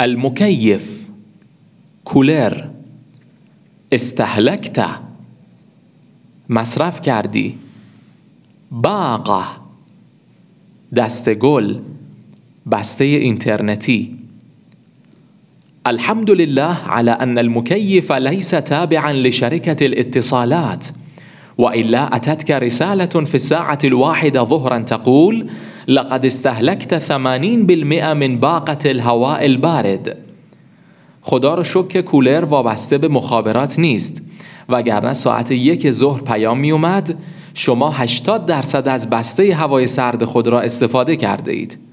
المكيف کولر استهلکت مصرف کردی. باقه دست گل. بسته اینترنتی. الحمد لله على أن المكيف ليس تابعا لشركة الاتصالات وإلا أتتك رسالة في الساعة الواحدة ظهرا تقول لقد استهلكت 80% من باقة الهواء البارد. خدا رو شک کولر وابسته به مخابرات نیست. وگرنه ساعت یک ظهر پیام می اومد شما 80 درصد از بسته هوای سرد خود را استفاده کرده اید.